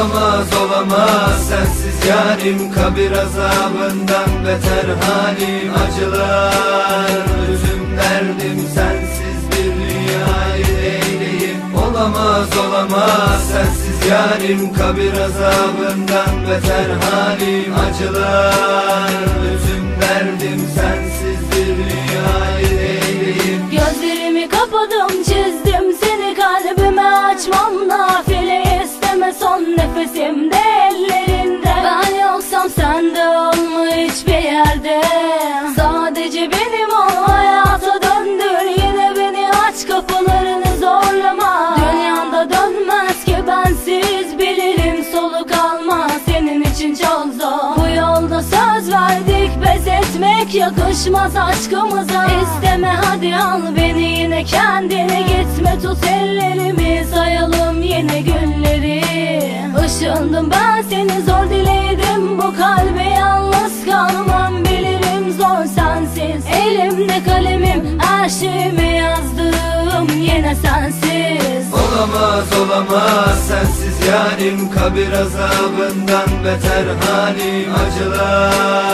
Olamaz olamaz. Sensiz yarim Kabir azabından beter halim Acılar. Üzüm derdim sensiz bir dünyayı eyleyim Olamaz olamaz. Sensiz yarim Kabir azabından beter halim Acılar. Üzüm derdim nefesimde ellerinde Ben yoksam sen de olma hiçbir yerde. Sadece benim ol hayata döndür. Yine beni aç kapılarını zorlama. Dünyanda dönmez ki bensiz bilirim soluk almaz senin için çok zor. Bu yolda söz verdik pes etmek yakışmaz aşkımıza. İsteme hadi al beni yine kendine. Gitme tut ellerimi sayalım yine günleri Işındım ben seni zor diledim bu kalbe yalnız kalmam bilirim zor sensiz. Elimde kalemim her şeyimi yazdım yine sensiz. Olamaz olamaz sensiz yarim. Kabir azabından beter halim. Acılar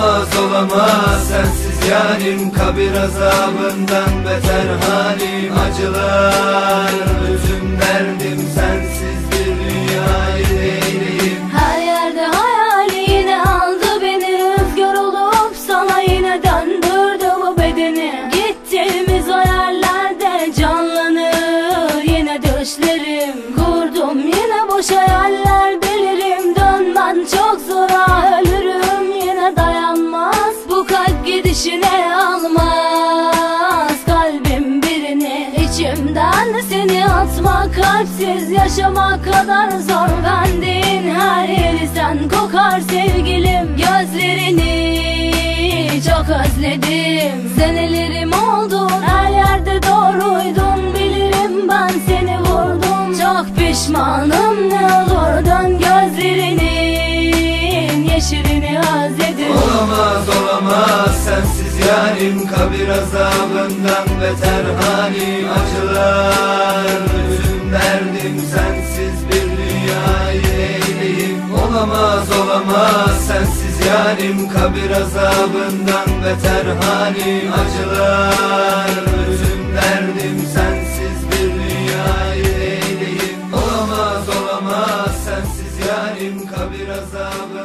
Olamaz olamaz. Sensiz yarim Kabir azabından beter halim Acılar kalpsiz yaşamak kadar zor. Bendiğin her yeri sen kokar sevgilim. Gözlerini çok özledim. Senelerim oldu her yerde doğruydun. Bilirim ben seni vurdum. Çok pişmanım ne olur dön gözlerinin Yeşilini özledim. Olamaz olamaz. Sensiz yarim Kabir azabından beter. Halim Acılar Olamaz olamaz. Sensiz yarim Kabir azabından beter halim. Acılar üzüm derdim sensiz bir dünyayı eyleyim Olamaz olamaz. Sensiz yarim Kabir azabından